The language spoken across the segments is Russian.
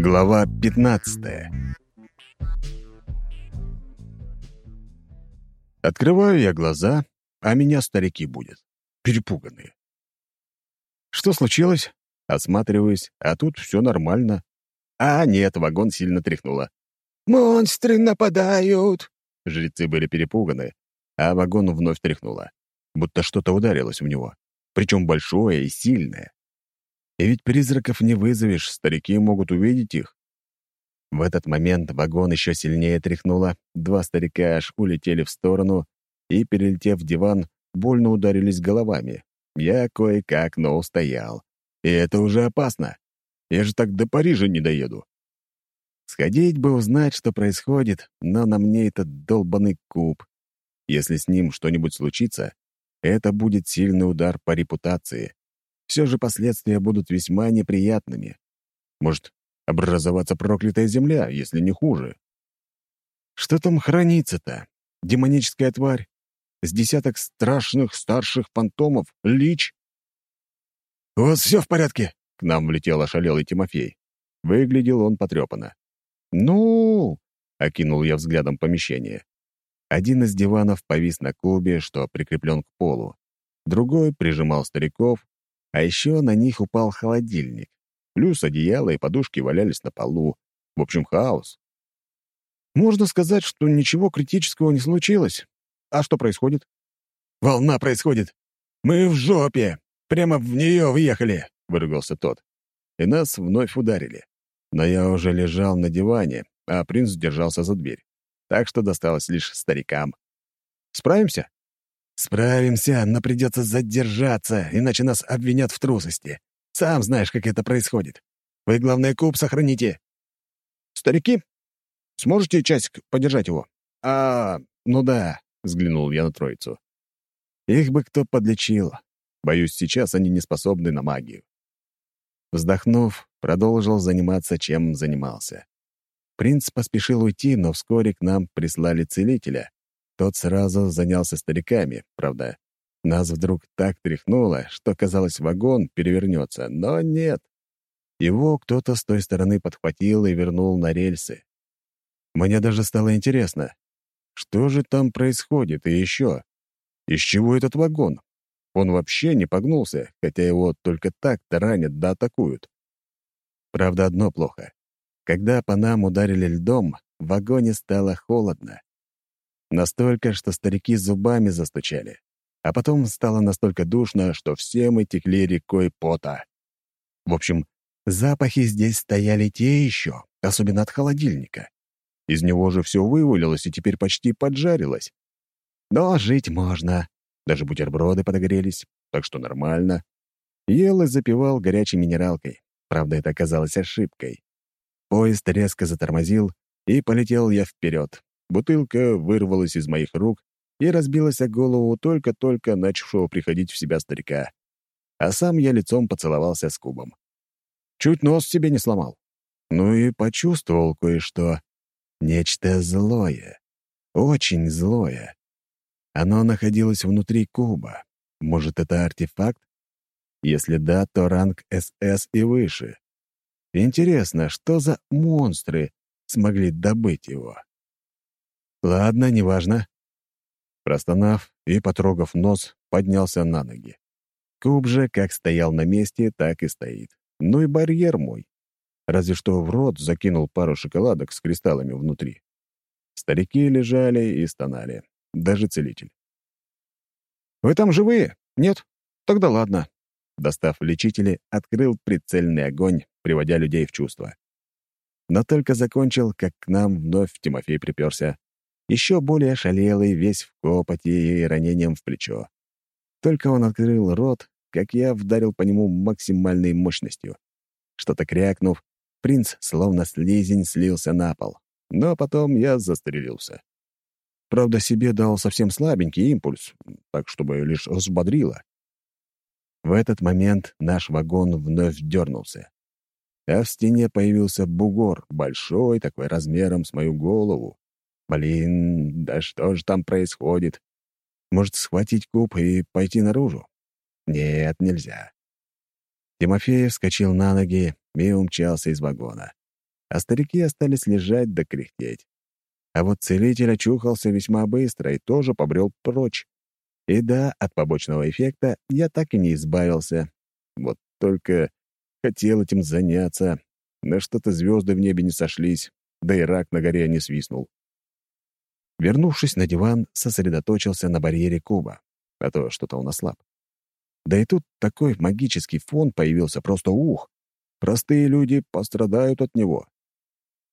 Глава 15 Открываю я глаза, а меня старики будут. Перепуганные. Что случилось? Осматриваюсь, а тут все нормально. А нет, вагон сильно тряхнуло. «Монстры нападают!» Жрецы были перепуганы, а вагон вновь тряхнуло, будто что-то ударилось в него, причем большое и сильное. И ведь призраков не вызовешь, старики могут увидеть их. В этот момент вагон еще сильнее тряхнуло, два старика аж улетели в сторону и, перелетев в диван, больно ударились головами. Я кое-как, но устоял. И это уже опасно. Я же так до Парижа не доеду. Сходить бы узнать, что происходит, но на мне этот долбанный куб. Если с ним что-нибудь случится, это будет сильный удар по репутации. Все же последствия будут весьма неприятными. Может, образоваться проклятая земля, если не хуже. Что там хранится-то? Демоническая тварь? С десяток страшных старших фантомов? Лич? «У вас все в порядке?» — к нам влетел ошалелый Тимофей. Выглядел он потрепанно. «Ну?» — окинул я взглядом помещение. Один из диванов повис на кубе, что прикреплен к полу. Другой прижимал стариков, а еще на них упал холодильник. Плюс одеяло и подушки валялись на полу. В общем, хаос. Можно сказать, что ничего критического не случилось. А что происходит? «Волна происходит! Мы в жопе! Прямо в нее въехали!» — выругался тот. И нас вновь ударили. Но я уже лежал на диване, а принц держался за дверь. Так что досталось лишь старикам. «Справимся?» «Справимся, но придется задержаться, иначе нас обвинят в трусости. Сам знаешь, как это происходит. Вы, главное, куб сохраните». «Старики, сможете часик подержать его?» «А, ну да», — взглянул я на троицу. «Их бы кто подлечил. Боюсь, сейчас они не способны на магию». Вздохнув, продолжил заниматься, чем занимался. Принц поспешил уйти, но вскоре к нам прислали целителя, тот сразу занялся стариками, правда. Нас вдруг так тряхнуло, что, казалось, вагон перевернется, но нет. Его кто-то с той стороны подхватил и вернул на рельсы. Мне даже стало интересно, что же там происходит и еще? Из чего этот вагон? Он вообще не погнулся, хотя его только так-то ранят да атакуют. Правда, одно плохо. Когда по нам ударили льдом, в вагоне стало холодно. Настолько, что старики зубами застучали. А потом стало настолько душно, что все мы текли рекой пота. В общем, запахи здесь стояли те еще, особенно от холодильника. Из него же все вывалилось и теперь почти поджарилось. Но жить можно. Даже бутерброды подогрелись, так что нормально. Ел и запивал горячей минералкой. Правда, это оказалось ошибкой. Поезд резко затормозил, и полетел я вперед, Бутылка вырвалась из моих рук и разбилась о голову только-только начавшего приходить в себя старика. А сам я лицом поцеловался с кубом. Чуть нос себе не сломал. Ну и почувствовал кое-что. Нечто злое. Очень злое. Оно находилось внутри куба. Может, это артефакт? Если да, то ранг СС и выше. Интересно, что за монстры смогли добыть его? Ладно, неважно. Простонав и потрогав нос, поднялся на ноги. Куб же как стоял на месте, так и стоит. Ну и барьер мой. Разве что в рот закинул пару шоколадок с кристаллами внутри. Старики лежали и стонали. Даже целитель. «Вы там живые? Нет? Тогда ладно». Достав лечители, открыл прицельный огонь, приводя людей в чувство. Но только закончил, как к нам вновь Тимофей приперся еще более ошалелый, весь в копоти и ранением в плечо. Только он открыл рот, как я вдарил по нему максимальной мощностью. Что-то крякнув, принц, словно слизень, слился на пол. Но потом я застрелился. Правда, себе дал совсем слабенький импульс, так чтобы лишь взбодрило. В этот момент наш вагон вновь дернулся. А в стене появился бугор, большой, такой размером с мою голову. Блин, да что же там происходит? Может, схватить куб и пойти наружу? Нет, нельзя. Тимофеев вскочил на ноги и умчался из вагона. а старики остались лежать да кряхтеть. А вот целитель очухался весьма быстро и тоже побрел прочь. И да, от побочного эффекта я так и не избавился. Вот только хотел этим заняться, но что-то звезды в небе не сошлись, да и рак на горе не свистнул. Вернувшись на диван, сосредоточился на барьере куба, а то что-то он ослаб. Да и тут такой магический фон появился просто ух. Простые люди пострадают от него.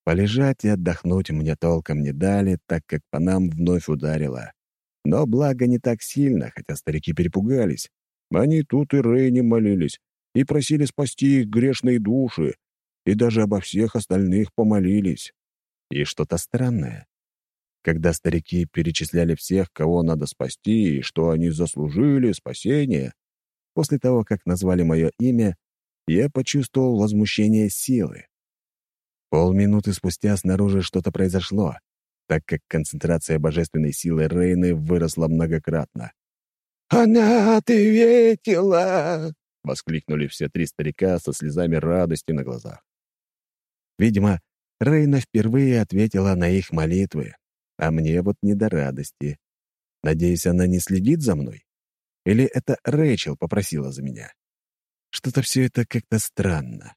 Полежать и отдохнуть мне толком не дали, так как по нам вновь ударило. Но благо не так сильно, хотя старики перепугались. Они тут и Рейне молились, и просили спасти их грешные души, и даже обо всех остальных помолились. И что-то странное. Когда старики перечисляли всех, кого надо спасти, и что они заслужили спасение, после того, как назвали мое имя, я почувствовал возмущение силы. Полминуты спустя снаружи что-то произошло, так как концентрация божественной силы Рейны выросла многократно. «Она ответила!» — воскликнули все три старика со слезами радости на глазах. Видимо, Рейна впервые ответила на их молитвы, а мне вот не до радости. Надеюсь, она не следит за мной? Или это Рэйчел попросила за меня? Что-то все это как-то странно.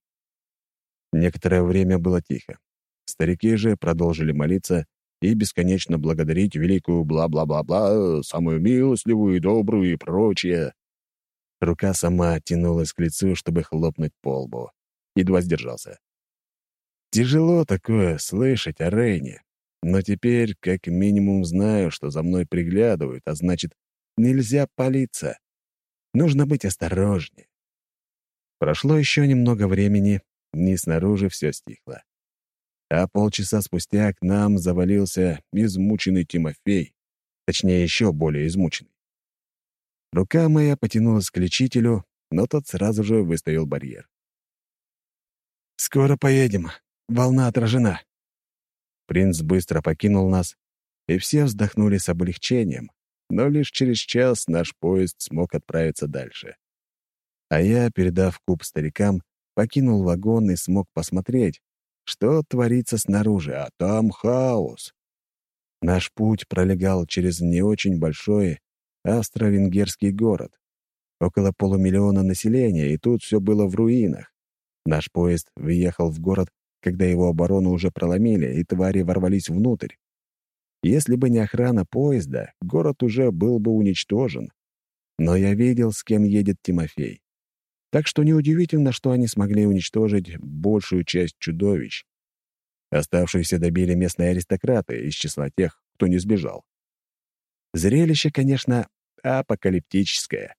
Некоторое время было тихо. Старики же продолжили молиться и бесконечно благодарить великую бла-бла-бла-бла, самую милостливую и добрую и прочее. Рука сама тянулась к лицу, чтобы хлопнуть по лбу. Едва сдержался. Тяжело такое слышать о Рейне, но теперь как минимум знаю, что за мной приглядывают, а значит, нельзя палиться. Нужно быть осторожнее. Прошло еще немного времени, и снаружи все стихло. А полчаса спустя к нам завалился измученный Тимофей, точнее, еще более измученный. Рука моя потянулась к лечителю, но тот сразу же выставил барьер. «Скоро поедем. Волна отражена». Принц быстро покинул нас, и все вздохнули с облегчением, но лишь через час наш поезд смог отправиться дальше. А я, передав куб старикам, покинул вагон и смог посмотреть, что творится снаружи, а там хаос. Наш путь пролегал через не очень большой австро-венгерский город. Около полумиллиона населения, и тут все было в руинах. Наш поезд въехал в город когда его оборону уже проломили, и твари ворвались внутрь. Если бы не охрана поезда, город уже был бы уничтожен. Но я видел, с кем едет Тимофей. Так что неудивительно, что они смогли уничтожить большую часть чудовищ. Оставшиеся добили местные аристократы из числа тех, кто не сбежал. Зрелище, конечно, апокалиптическое.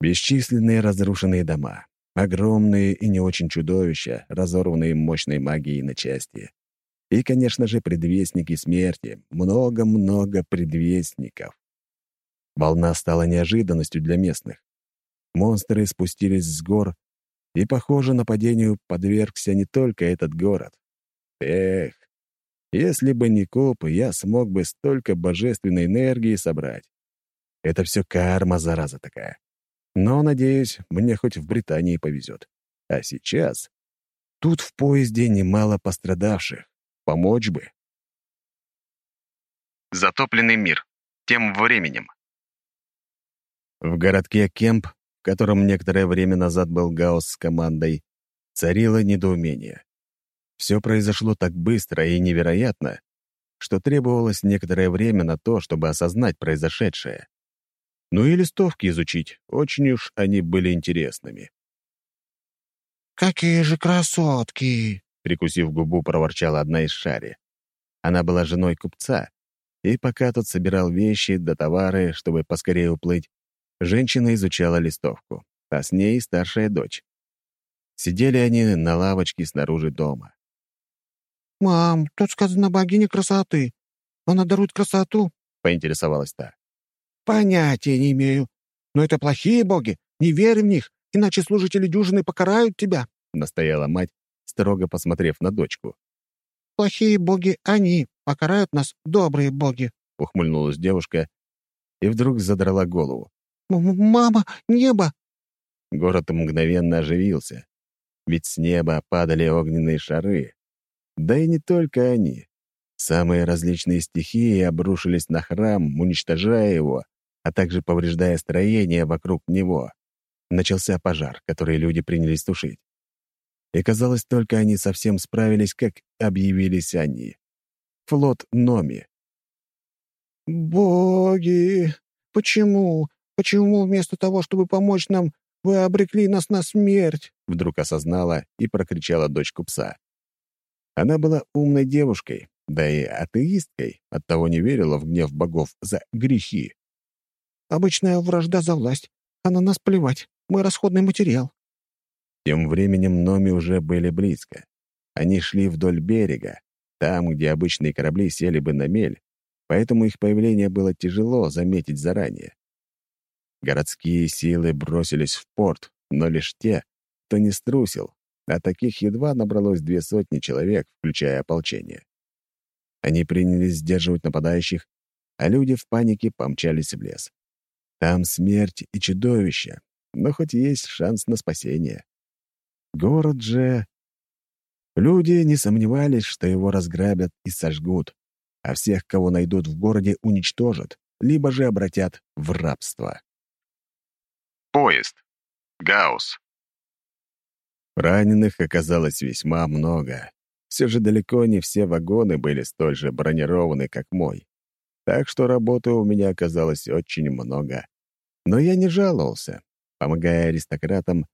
Бесчисленные разрушенные дома, Огромные и не очень чудовища, разорванные мощной магией на части. И, конечно же, предвестники смерти. Много-много предвестников. Волна стала неожиданностью для местных. Монстры спустились с гор, и, похоже, нападению подвергся не только этот город. Эх, если бы не коп, я смог бы столько божественной энергии собрать. Это все карма, зараза такая. Но, надеюсь, мне хоть в Британии повезет. А сейчас... Тут в поезде немало пострадавших. Помочь бы. Затопленный мир. Тем временем. В городке Кемп, в котором некоторое время назад был Гаус с командой, царило недоумение. Все произошло так быстро и невероятно, что требовалось некоторое время на то, чтобы осознать произошедшее. Ну и листовки изучить, очень уж они были интересными. «Какие же красотки!» — прикусив губу, проворчала одна из шари. Она была женой купца, и пока тот собирал вещи да товары, чтобы поскорее уплыть, женщина изучала листовку, а с ней старшая дочь. Сидели они на лавочке снаружи дома. «Мам, тут сказано богиня красоты. Она дарует красоту?» — поинтересовалась та. «Понятия не имею. Но это плохие боги. Не верь в них, иначе служители дюжины покарают тебя», — настояла мать, строго посмотрев на дочку. «Плохие боги они, покарают нас добрые боги», — ухмыльнулась девушка и вдруг задрала голову. «Мама, небо!» Город мгновенно оживился, ведь с неба падали огненные шары, Да и не только они. Самые различные стихии обрушились на храм, уничтожая его, а также повреждая строение вокруг него. Начался пожар, который люди принялись тушить. И казалось, только они совсем справились, как объявились они. Флот Номи. «Боги! Почему? Почему вместо того, чтобы помочь нам, вы обрекли нас на смерть?» Вдруг осознала и прокричала дочку пса. Она была умной девушкой, да и атеисткой, оттого не верила в гнев богов за грехи. «Обычная вражда за власть, а на нас плевать. Мы расходный материал». Тем временем Номи уже были близко. Они шли вдоль берега, там, где обычные корабли сели бы на мель, поэтому их появление было тяжело заметить заранее. Городские силы бросились в порт, но лишь те, кто не струсил, а таких едва набралось две сотни человек, включая ополчение. Они принялись сдерживать нападающих, а люди в панике помчались в лес. Там смерть и чудовище, но хоть есть шанс на спасение. Город же... Люди не сомневались, что его разграбят и сожгут, а всех, кого найдут в городе, уничтожат, либо же обратят в рабство. Поезд. Гаусс. Раненых оказалось весьма много. Все же далеко не все вагоны были столь же бронированы, как мой. Так что работы у меня оказалось очень много. Но я не жаловался. Помогая аристократам,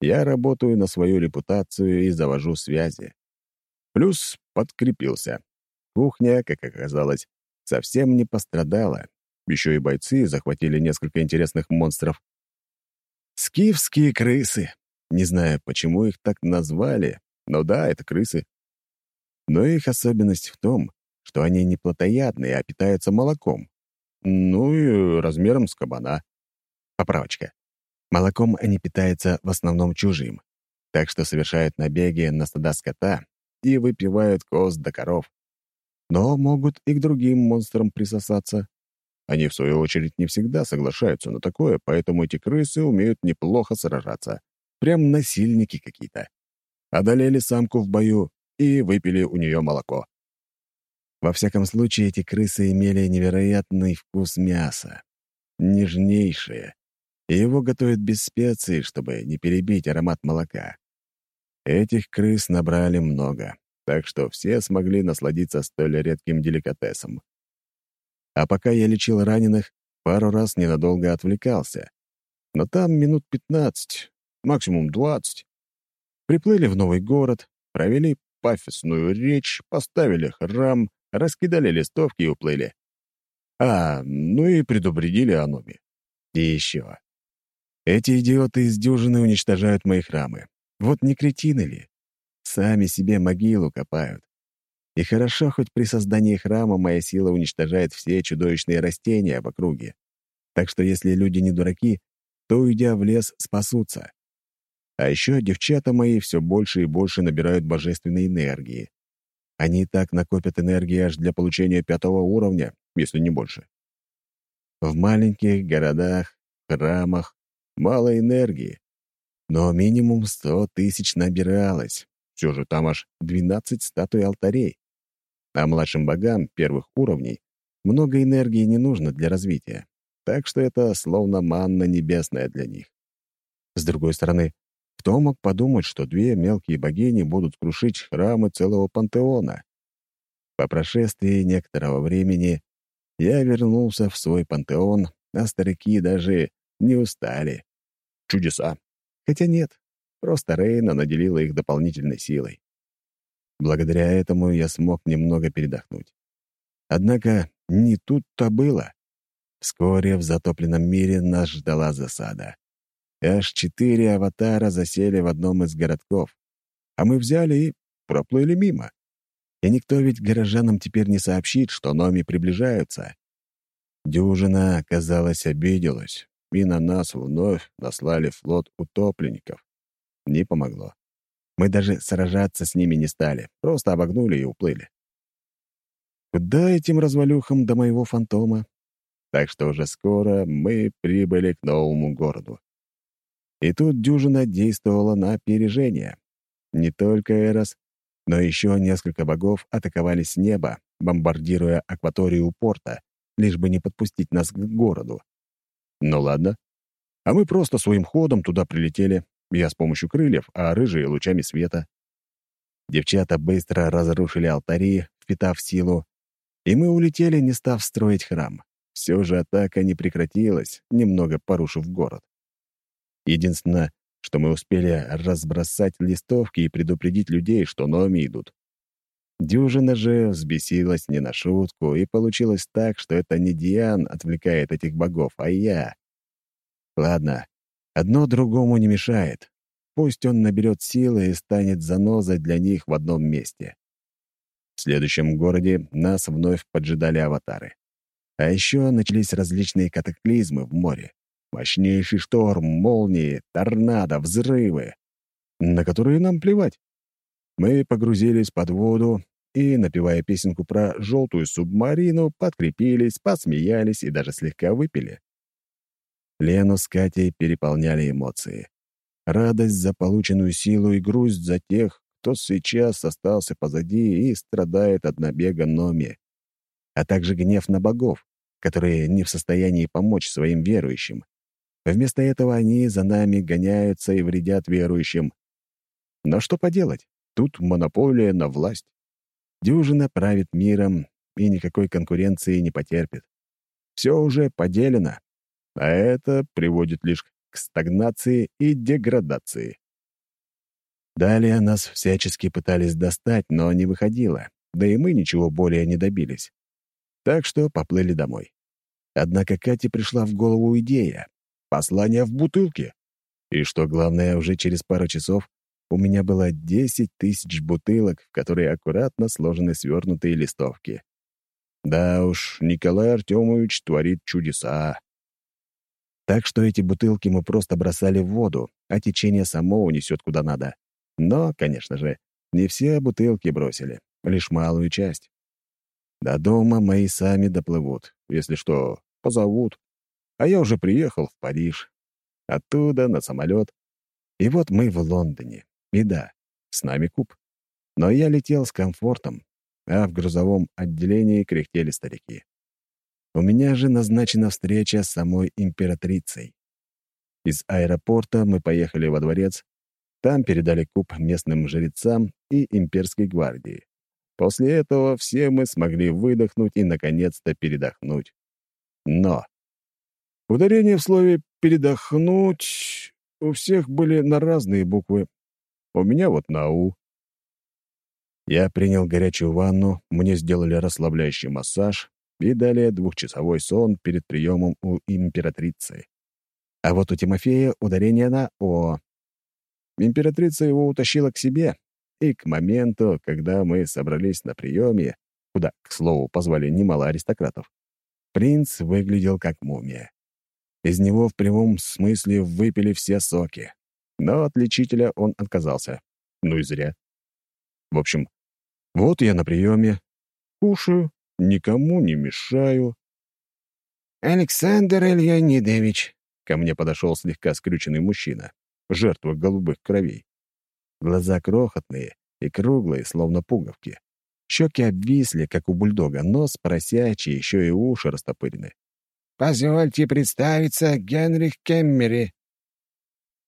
я работаю на свою репутацию и завожу связи. Плюс подкрепился. Кухня, как оказалось, совсем не пострадала. Еще и бойцы захватили несколько интересных монстров. Скифские крысы. Не знаю, почему их так назвали, но да, это крысы. Но их особенность в том, что они не плотоядные, а питаются молоком. Ну и размером с кабана. Поправочка. Молоком они питаются в основном чужим, так что совершают набеги на стада скота и выпивают коз до коров. Но могут и к другим монстрам присосаться. Они, в свою очередь, не всегда соглашаются на такое, поэтому эти крысы умеют неплохо сражаться. Прям насильники какие-то. Одолели самку в бою и выпили у нее молоко. Во всяком случае, эти крысы имели невероятный вкус мяса. Нежнейшее. И его готовят без специй, чтобы не перебить аромат молока. Этих крыс набрали много, так что все смогли насладиться столь редким деликатесом. А пока я лечил раненых, пару раз ненадолго отвлекался. Но там минут пятнадцать, максимум двадцать. Приплыли в новый город, провели пафосную речь, поставили храм, раскидали листовки и уплыли. А, ну и предупредили о Нуме. И еще. Эти идиоты из дюжины уничтожают мои храмы. Вот не кретины ли? Сами себе могилу копают. И хорошо, хоть при создании храма моя сила уничтожает все чудовищные растения в округе. Так что если люди не дураки, то, уйдя в лес, спасутся. А еще девчата мои все больше и больше набирают божественной энергии. Они и так накопят энергии аж для получения пятого уровня, если не больше. В маленьких городах, храмах мало энергии, но минимум сто тысяч набиралось. Все же там аж двенадцать статуй алтарей. А младшим богам первых уровней много энергии не нужно для развития, так что это словно манна небесная для них. С другой стороны, кто мог подумать, что две мелкие богини будут крушить храмы целого пантеона? По прошествии некоторого времени я вернулся в свой пантеон, а старики даже не устали. Чудеса. Хотя нет, просто Рейна наделила их дополнительной силой. Благодаря этому я смог немного передохнуть. Однако не тут-то было. Вскоре в затопленном мире нас ждала засада. Аж четыре аватара засели в одном из городков. А мы взяли и проплыли мимо. И никто ведь горожанам теперь не сообщит, что Номи приближаются. Дюжина, казалось, обиделась, и на нас вновь наслали флот утопленников. Не помогло. Мы даже сражаться с ними не стали, просто обогнули и уплыли. Куда этим развалюхам до моего фантома? Так что уже скоро мы прибыли к новому городу. И тут дюжина действовала на опережение. Не только Эрос, Но еще несколько богов атаковали с неба, бомбардируя акваторию порта, лишь бы не подпустить нас к городу. Ну ладно. А мы просто своим ходом туда прилетели, я с помощью крыльев, а рыжие — лучами света. Девчата быстро разрушили алтари, впитав силу, и мы улетели, не став строить храм. Все же атака не прекратилась, немного порушив город. Единственное, что мы успели разбросать листовки и предупредить людей, что номи идут. Дюжина же взбесилась не на шутку, и получилось так, что это не Диан отвлекает этих богов, а я. Ладно, одно другому не мешает. Пусть он наберет силы и станет занозой для них в одном месте. В следующем городе нас вновь поджидали аватары. А еще начались различные катаклизмы в море. Мощнейший шторм, молнии, торнадо, взрывы, на которые нам плевать. Мы погрузились под воду и, напевая песенку про желтую субмарину, подкрепились, посмеялись и даже слегка выпили. Лену с Катей переполняли эмоции. Радость за полученную силу и грусть за тех, кто сейчас остался позади и страдает от набега Номи, а также гнев на богов, которые не в состоянии помочь своим верующим. Вместо этого они за нами гоняются и вредят верующим. Но что поделать? Тут монополия на власть. Дюжина правит миром и никакой конкуренции не потерпит. Все уже поделено, а это приводит лишь к стагнации и деградации. Далее нас всячески пытались достать, но не выходило, да и мы ничего более не добились. Так что поплыли домой. Однако Кате пришла в голову идея — послание в бутылке. И что главное, уже через пару часов у меня было 10 тысяч бутылок, в которые аккуратно сложены свернутые листовки. Да уж, Николай Артемович творит чудеса. Так что эти бутылки мы просто бросали в воду, а течение само унесет куда надо. Но, конечно же, не все бутылки бросили, лишь малую часть. До дома мои сами доплывут, если что, позовут. А я уже приехал в Париж. Оттуда на самолет. И вот мы в Лондоне. И да, с нами куб. Но я летел с комфортом, а в грузовом отделении кряхтели старики. У меня же назначена встреча с самой императрицей. Из аэропорта мы поехали во дворец, там передали куб местным жрецам и имперской гвардии. После этого все мы смогли выдохнуть и, наконец-то, передохнуть. Но ударение в слове «передохнуть» у всех были на разные буквы, у меня вот на «у». Я принял горячую ванну, мне сделали расслабляющий массаж и далее двухчасовой сон перед приемом у императрицы. А вот у Тимофея ударение на «о». Императрица его утащила к себе, и к моменту, когда мы собрались на приеме, куда, к слову, позвали немало аристократов, принц выглядел как мумия. Из него в прямом смысле выпили все соки. Но от лечителя он отказался. Ну и зря. В общем, вот я на приеме, кушаю, никому не мешаю. «Александр Ильянидович», — ко мне подошел слегка скрюченный мужчина, жертва голубых кровей. Глаза крохотные и круглые, словно пуговки. Щеки обвисли, как у бульдога, нос поросячий, еще и уши растопырены. «Позвольте представиться, Генрих Кеммери».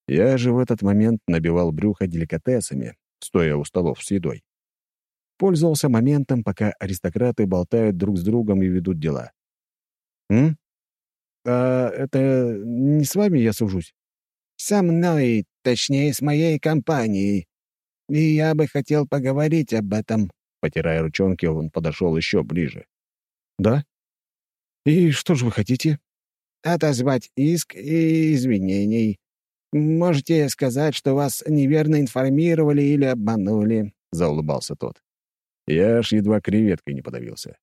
Я же в этот момент набивал брюхо деликатесами, стоя у столов с едой. Пользовался моментом, пока аристократы болтают друг с другом и ведут дела. «М? А это не с вами я сужусь?» «Со мной, точнее, с моей компанией. И я бы хотел поговорить об этом». Потирая ручонки, он подошел еще ближе. «Да? И что же вы хотите?» «Отозвать иск и извинений. «Можете сказать, что вас неверно информировали или обманули», — заулыбался тот. Я аж едва креветкой не подавился.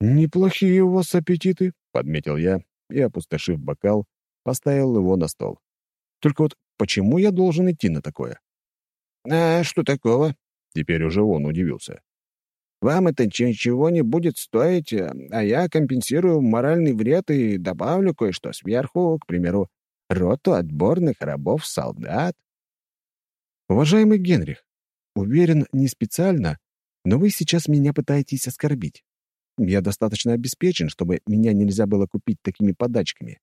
«Неплохие у вас аппетиты», — подметил я и, опустошив бокал, поставил его на стол. «Только вот почему я должен идти на такое?» «А что такого?» Теперь уже он удивился. «Вам это ничего не будет стоить, а я компенсирую моральный вред и добавлю кое-что сверху, к примеру, роту отборных рабов-солдат. Уважаемый Генрих, уверен, не специально, но вы сейчас меня пытаетесь оскорбить. Я достаточно обеспечен, чтобы меня нельзя было купить такими подачками.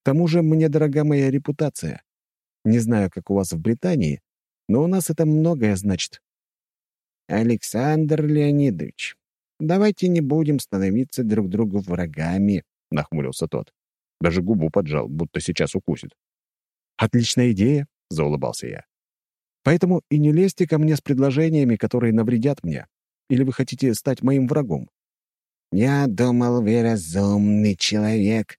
К тому же мне дорога моя репутация. Не знаю, как у вас в Британии, но у нас это многое значит. Александр Леонидович, давайте не будем становиться друг другу врагами, нахмурился тот. Даже губу поджал, будто сейчас укусит. Отличная идея, заулыбался я. Поэтому и не лезьте ко мне с предложениями, которые навредят мне. Или вы хотите стать моим врагом? Я думал, вы разумный человек.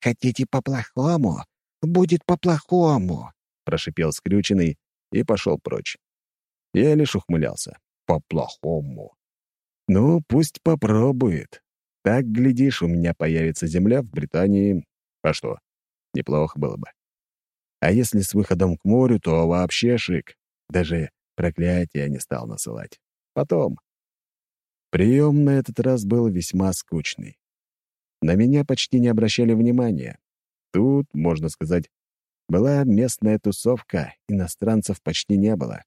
Хотите по-плохому? Будет по-плохому, прошипел скрюченный и пошел прочь. Я лишь ухмылялся. По-плохому. Ну, пусть попробует. Так, глядишь, у меня появится земля в Британии. А что? Неплохо было бы. А если с выходом к морю, то вообще шик. Даже проклятия не стал насылать. Потом. Прием на этот раз был весьма скучный. На меня почти не обращали внимания. Тут, можно сказать, была местная тусовка, иностранцев почти не было.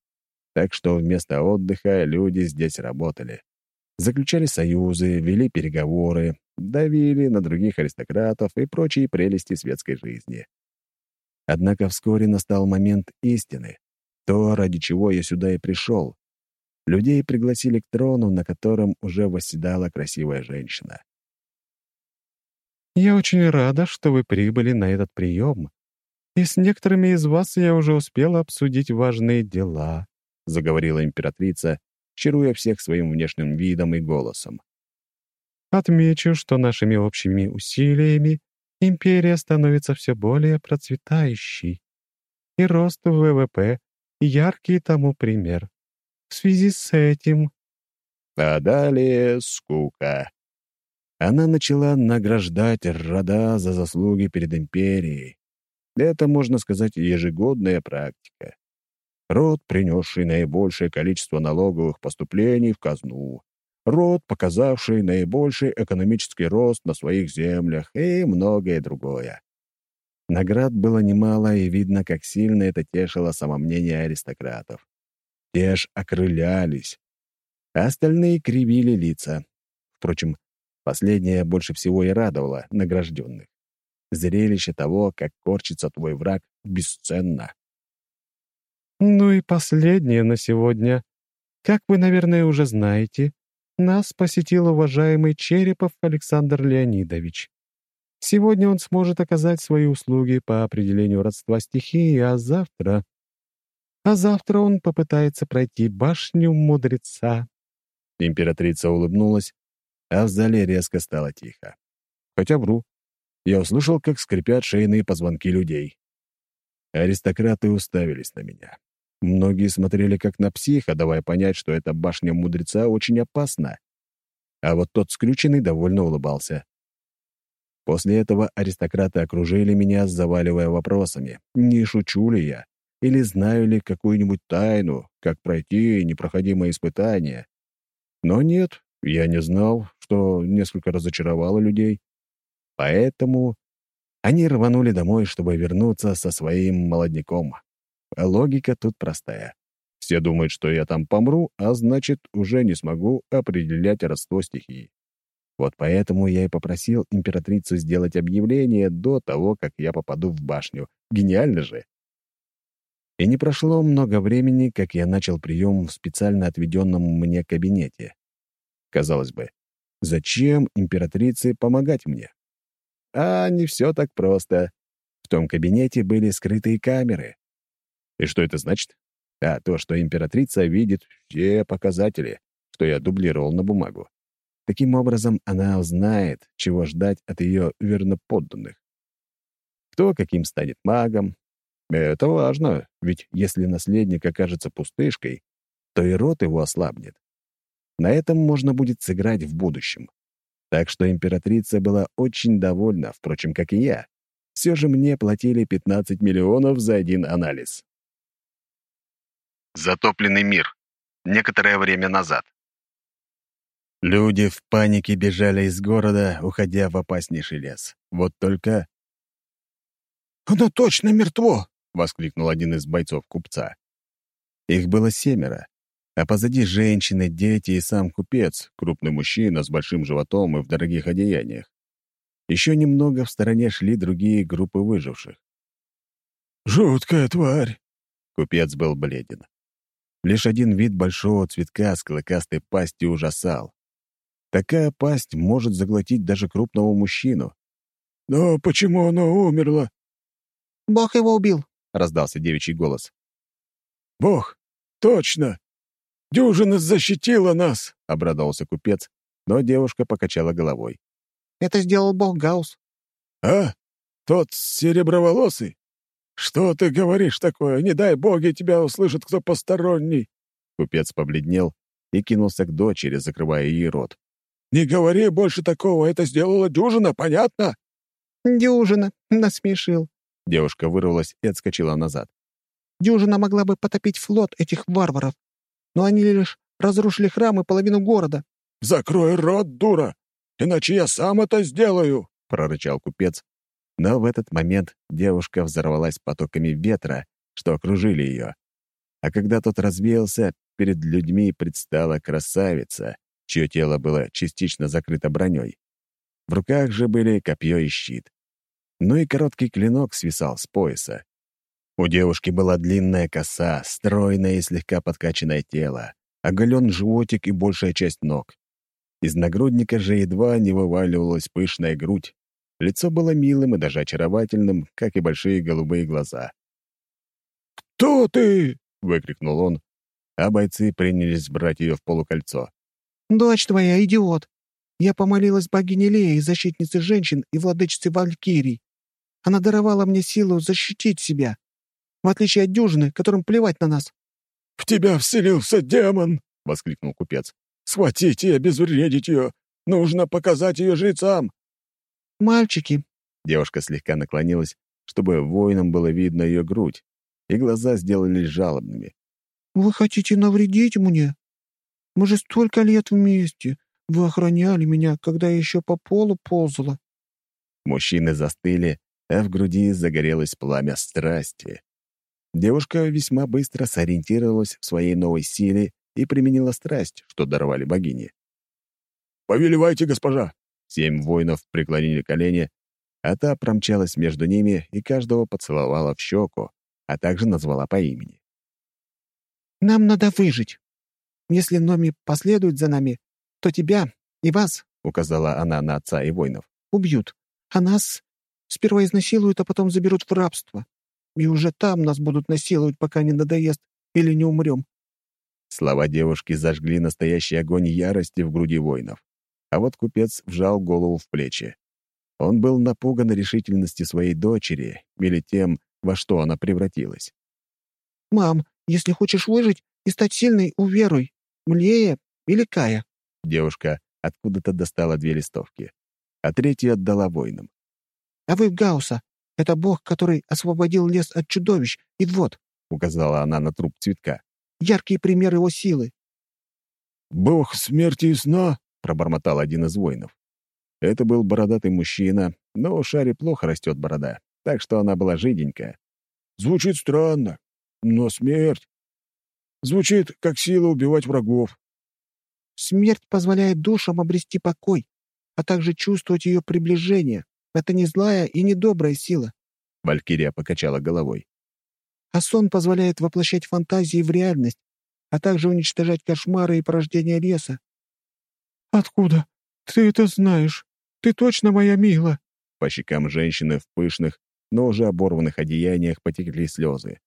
Так что вместо отдыха люди здесь работали. Заключали союзы, вели переговоры, давили на других аристократов и прочие прелести светской жизни. Однако вскоре настал момент истины. То, ради чего я сюда и пришел. Людей пригласили к трону, на котором уже восседала красивая женщина. «Я очень рада, что вы прибыли на этот прием, и с некоторыми из вас я уже успела обсудить важные дела», — заговорила императрица, чаруя всех своим внешним видом и голосом. «Отмечу, что нашими общими усилиями империя становится все более процветающей, и рост ВВП яркий тому пример. В связи с этим... А далее скука. Она начала награждать рода за заслуги перед империей. Это, можно сказать, ежегодная практика. Род, принесший наибольшее количество налоговых поступлений в казну. Род, показавший наибольший экономический рост на своих землях и многое другое. Наград было немало, и видно, как сильно это тешило самомнение аристократов. Те аж окрылялись, остальные кривили лица. Впрочем, последнее больше всего и радовало награжденных. Зрелище того, как корчится твой враг, бесценно. Ну и последнее на сегодня. Как вы, наверное, уже знаете, нас посетил уважаемый Черепов Александр Леонидович. Сегодня он сможет оказать свои услуги по определению родства стихии, а завтра... А завтра он попытается пройти башню мудреца. Императрица улыбнулась, а в зале резко стало тихо. Хотя вру. Я услышал, как скрипят шейные позвонки людей. Аристократы уставились на меня. Многие смотрели как на психа, давая понять, что эта башня мудреца очень опасна. А вот тот скрюченный довольно улыбался. После этого аристократы окружили меня, заваливая вопросами, не шучу ли я, или знаю ли какую-нибудь тайну, как пройти непроходимое испытание. Но нет, я не знал, что несколько разочаровало людей. Поэтому они рванули домой, чтобы вернуться со своим молодняком. Логика тут простая. Все думают, что я там помру, а значит, уже не смогу определять родство стихий. Вот поэтому я и попросил императрицу сделать объявление до того, как я попаду в башню. Гениально же! И не прошло много времени, как я начал прием в специально отведенном мне кабинете. Казалось бы, зачем императрице помогать мне? А не все так просто. В том кабинете были скрытые камеры. И что это значит? А то, что императрица видит все показатели, что я дублировал на бумагу. Таким образом, она узнает, чего ждать от ее верноподданных. Кто каким станет магом. Это важно, ведь если наследник окажется пустышкой, то и род его ослабнет. На этом можно будет сыграть в будущем. Так что императрица была очень довольна, впрочем, как и я. Все же мне платили 15 миллионов за один анализ. Затопленный мир. Некоторое время назад. Люди в панике бежали из города, уходя в опаснейший лес. Вот только... «Оно точно мертво!» — воскликнул один из бойцов купца. Их было семеро, А позади женщины, дети и сам купец, крупный мужчина с большим животом и в дорогих одеяниях. Еще немного в стороне шли другие группы выживших. «Жуткая тварь!» Купец был бледен. Лишь один вид большого цветка с клыкастой пастью ужасал. Такая пасть может заглотить даже крупного мужчину. «Но почему она умерла?» «Бог его убил», — раздался девичий голос. «Бог! Точно! Дюжина защитила нас!» — обрадовался купец, но девушка покачала головой. «Это сделал бог Гаус». «А? Тот сереброволосый? Что ты говоришь такое? Не дай боги, тебя услышит кто посторонний!» Купец побледнел и кинулся к дочери, закрывая ей рот. «Не говори больше такого, это сделала дюжина, понятно?» «Дюжина, насмешил». Девушка вырвалась и отскочила назад. «Дюжина могла бы потопить флот этих варваров, но они лишь разрушили храм и половину города». «Закрой рот, дура, иначе я сам это сделаю!» — прорычал купец. Но в этот момент девушка взорвалась потоками ветра, что окружили ее. А когда тот развеялся, перед людьми предстала красавица, чье тело было частично закрыто броней. В руках же были копье и щит. Ну и короткий клинок свисал с пояса. У девушки была длинная коса, стройное и слегка подкачанное тело, оголен животик и большая часть ног. Из нагрудника же едва не вываливалась пышная грудь. Лицо было милым и даже очаровательным, как и большие голубые глаза. «Кто ты?» — выкрикнул он, а бойцы принялись брать ее в полукольцо. «Дочь твоя, идиот! Я помолилась богине Леи, защитнице женщин и владычице Валькирий. Она даровала мне силу защитить себя, в отличие от дюжины, которым плевать на нас». «В тебя вселился демон!» — воскликнул купец. «Схватить и обезвредить ее! Нужно показать ее жрецам!» «Мальчики!» — девушка слегка наклонилась, чтобы воинам было видно ее грудь, и глаза сделались жалобными. «Вы хотите навредить мне? Мы же столько лет вместе. Вы охраняли меня, когда я еще по полу ползала». Мужчины застыли, а в груди загорелось пламя страсти. Девушка весьма быстро сориентировалась в своей новой силе и применила страсть, что даровали богини. «Повелевайте, госпожа!» Семь воинов преклонили колени, а та промчалась между ними и каждого поцеловала в щеку, а также назвала по имени. «Нам надо выжить. Если Номи последует за нами, то тебя и вас, — указала она на отца и воинов, — убьют, а нас сперва изнасилуют, а потом заберут в рабство. И уже там нас будут насиловать, пока не надоест или не умрем». Слова девушки зажгли настоящий огонь ярости в груди воинов. А вот купец вжал голову в плечи. Он был напуган решительности своей дочери или тем, во что она превратилась. «Мам, если хочешь выжить и стать сильной, уверуй. Млея или Кая?» Девушка откуда-то достала две листовки, а третью отдала воинам. «А вы в Гаусса. Это бог, который освободил лес от чудовищ. И вот», — указала она на труп цветка, — «яркий пример его силы». «Бог смерти и сна?» — пробормотал один из воинов. Это был бородатый мужчина, но у Шари плохо растет борода, так что она была жиденькая. «Звучит странно, но смерть. Звучит, как сила убивать врагов. Смерть позволяет душам обрести покой, а также чувствовать ее приближение. Это не злая и не добрая сила. Валькирия покачала головой. А сон позволяет воплощать фантазии в реальность, а также уничтожать кошмары и порождения леса. «Откуда? Ты это знаешь? Ты точно моя Мила?» По щекам женщины в пышных, но уже оборванных одеяниях потекли слезы.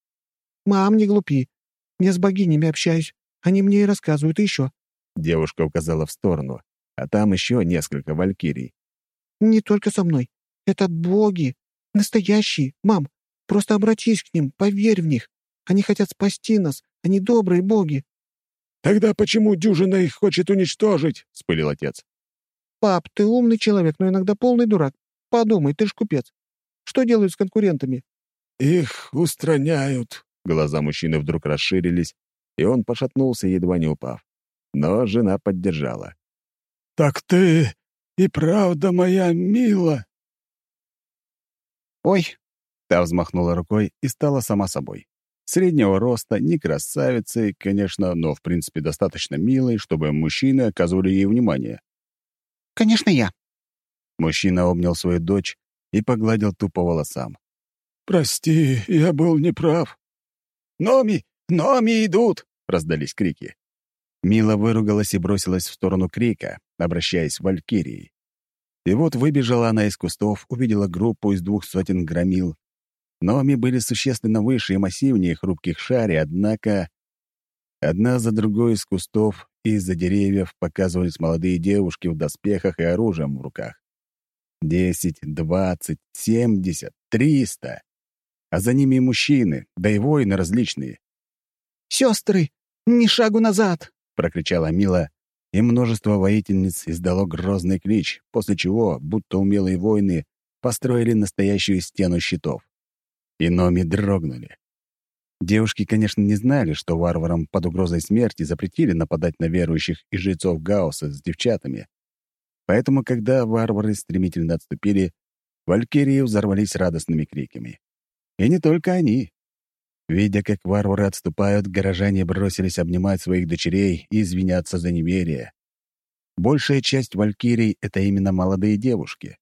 «Мам, не глупи. Я с богинями общаюсь. Они мне и рассказывают еще». Девушка указала в сторону, а там еще несколько валькирий. «Не только со мной. Это боги. Настоящие. Мам, просто обратись к ним, поверь в них. Они хотят спасти нас. Они добрые боги». «Тогда почему дюжина их хочет уничтожить?» — спылил отец. «Пап, ты умный человек, но иногда полный дурак. Подумай, ты ж купец. Что делают с конкурентами?» «Их устраняют», Глаза мужчины вдруг расширились, и он пошатнулся, едва не упав. Но жена поддержала. «Так ты и правда моя мила!» «Ой!» — та взмахнула рукой и стала сама собой. Среднего роста, не красавицей, конечно, но, в принципе, достаточно милой, чтобы мужчины оказывали ей внимание. «Конечно, я». Мужчина обнял свою дочь и погладил ту по волосам. «Прости, я был неправ». «Номи! Номи идут!» — раздались крики. Мила выругалась и бросилась в сторону крика, обращаясь в Валькирии. И вот выбежала она из кустов, увидела группу из двух сотен громил. Номи были существенно выше и массивнее хрупких шари, однако... Одна за другой из кустов и из-за деревьев показывались молодые девушки в доспехах и оружием в руках. Десять, двадцать, семьдесят, триста. А за ними и мужчины, да и воины различные. «Сестры, ни шагу назад!» прокричала Мила, и множество воительниц издало грозный клич, после чего, будто умелые воины, построили настоящую стену щитов. И номи дрогнули. Девушки, конечно, не знали, что варварам под угрозой смерти запретили нападать на верующих и жрецов Гаусса с девчатами. Поэтому, когда варвары стремительно отступили, валькирии взорвались радостными криками. И не только они. Видя, как варвары отступают, горожане бросились обнимать своих дочерей и извиняться за неверие. Большая часть валькирий — это именно молодые девушки.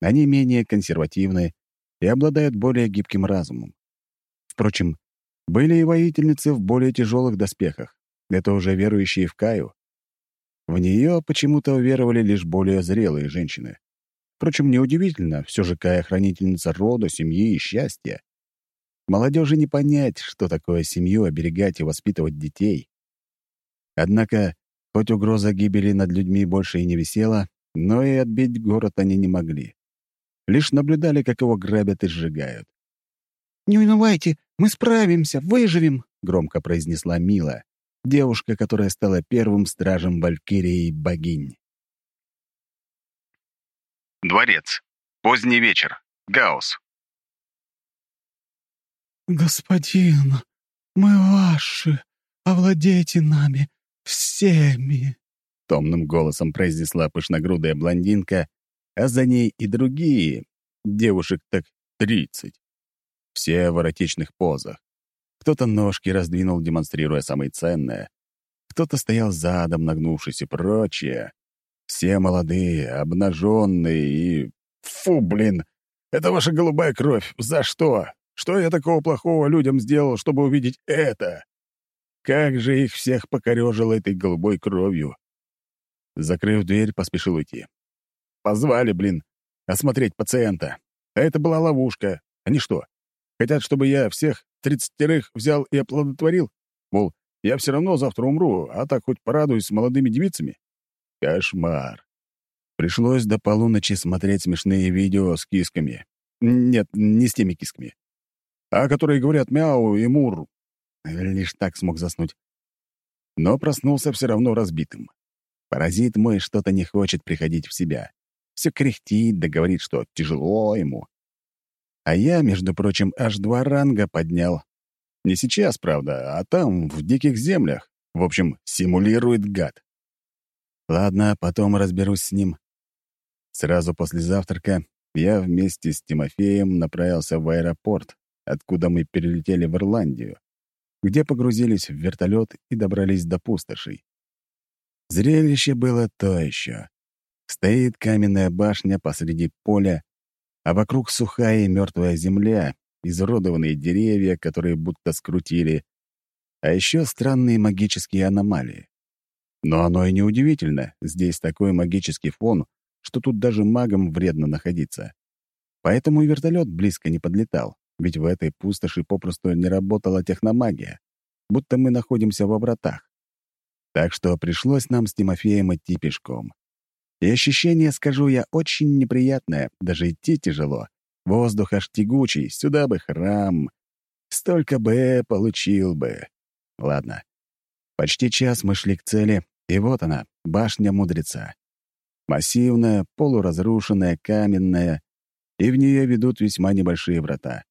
Они менее консервативны и обладают более гибким разумом. Впрочем, были и воительницы в более тяжелых доспехах. Это уже верующие в Каю. В нее почему-то уверовали лишь более зрелые женщины. Впрочем, неудивительно, все же Кая — хранительница рода, семьи и счастья. Молодежи не понять, что такое семью оберегать и воспитывать детей. Однако, хоть угроза гибели над людьми больше и не висела, но и отбить город они не могли. Лишь наблюдали, как его грабят и сжигают. «Не унывайте, мы справимся, выживем», — громко произнесла Мила, девушка, которая стала первым стражем Валькирии богинь. Дворец. Поздний вечер. Гаус. «Господин, мы ваши, овладейте нами всеми!» Томным голосом произнесла пышногрудая блондинка, а за ней и другие, девушек так тридцать. Все в эротичных позах. Кто-то ножки раздвинул, демонстрируя самое ценное. Кто-то стоял задом, нагнувшись и прочее. Все молодые, обнаженные и... Фу, блин! Это ваша голубая кровь. За что? Что я такого плохого людям сделал, чтобы увидеть это? Как же их всех покорежило этой голубой кровью. Закрыв дверь, поспешил уйти. Позвали, блин, осмотреть пациента. А это была ловушка. Они что, хотят, чтобы я всех тридцатерых взял и оплодотворил? Мол, я все равно завтра умру, а так хоть порадуюсь с молодыми девицами? Кошмар. Пришлось до полуночи смотреть смешные видео с кисками. Нет, не с теми кисками а которые говорят «мяу» и «мур». Лишь так смог заснуть. Но проснулся все равно разбитым. Паразит мой что-то не хочет приходить в себя. Все кряхтит, да говорит, что тяжело ему. А я, между прочим, аж два ранга поднял. Не сейчас, правда, а там, в диких землях. В общем, симулирует гад. Ладно, потом разберусь с ним. Сразу после завтрака я вместе с Тимофеем направился в аэропорт, откуда мы перелетели в Ирландию, где погрузились в вертолет и добрались до пустошей. Зрелище было то еще. Стоит каменная башня посреди поля, а вокруг сухая и мертвая земля, изуродованные деревья, которые будто скрутили, а еще странные магические аномалии. Но оно и не удивительно, здесь такой магический фон, что тут даже магам вредно находиться. Поэтому и вертолет близко не подлетал ведь в этой пустоши попросту не работала техномагия, будто мы находимся во вратах. Так что пришлось нам с Тимофеем идти пешком. И ощущение, скажу я, очень неприятное, даже идти тяжело. Воздух аж тягучий, сюда бы храм. Столько бы получил бы. Ладно. Почти час мы шли к цели, и вот она, башня мудреца. Массивная, полуразрушенная, каменная, и в нее ведут весьма небольшие врата.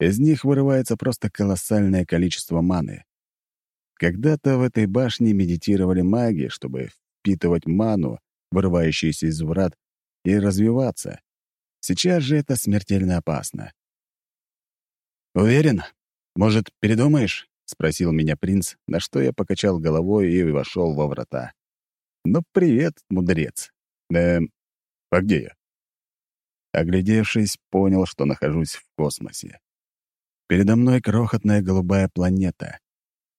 Из них вырывается просто колоссальное количество маны. Когда-то в этой башне медитировали маги, чтобы впитывать ману, вырывающуюся из врат, и развиваться. Сейчас же это смертельно опасно. «Уверен?» «Может, передумаешь?» — спросил меня принц, на что я покачал головой и вошел во врата. «Ну, привет, мудрец. Эм, а где я?» Оглядевшись, понял, что нахожусь в космосе. Передо мной крохотная голубая планета.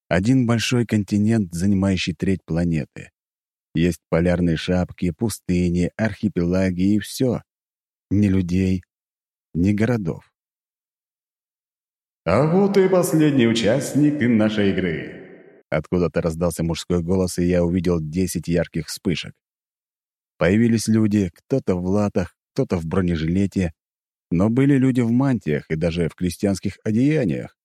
Один большой континент, занимающий треть планеты. Есть полярные шапки, пустыни, архипелаги и все. Ни людей, ни городов. «А вот и последний участник нашей игры!» Откуда-то раздался мужской голос, и я увидел десять ярких вспышек. Появились люди, кто-то в латах, кто-то в бронежилете, но были люди в мантиях и даже в крестьянских одеяниях.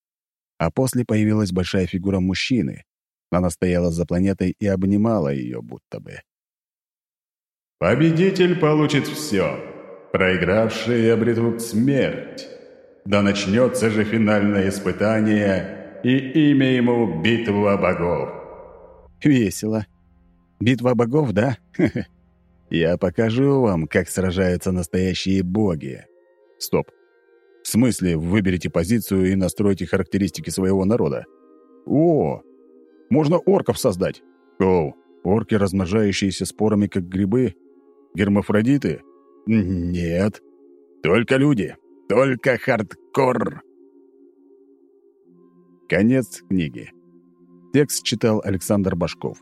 А после появилась большая фигура мужчины. Она стояла за планетой и обнимала ее будто бы. «Победитель получит все. Проигравшие обретут смерть. Да начнется же финальное испытание, и имя ему «Битва богов». Весело. Битва богов, да? Я покажу вам, как сражаются настоящие боги. Стоп. В смысле, выберите позицию и настройте характеристики своего народа? О, можно орков создать. О, орки, размножающиеся спорами, как грибы? Гермафродиты? Нет. Только люди. Только хардкор. Конец книги. Текст читал Александр Башков.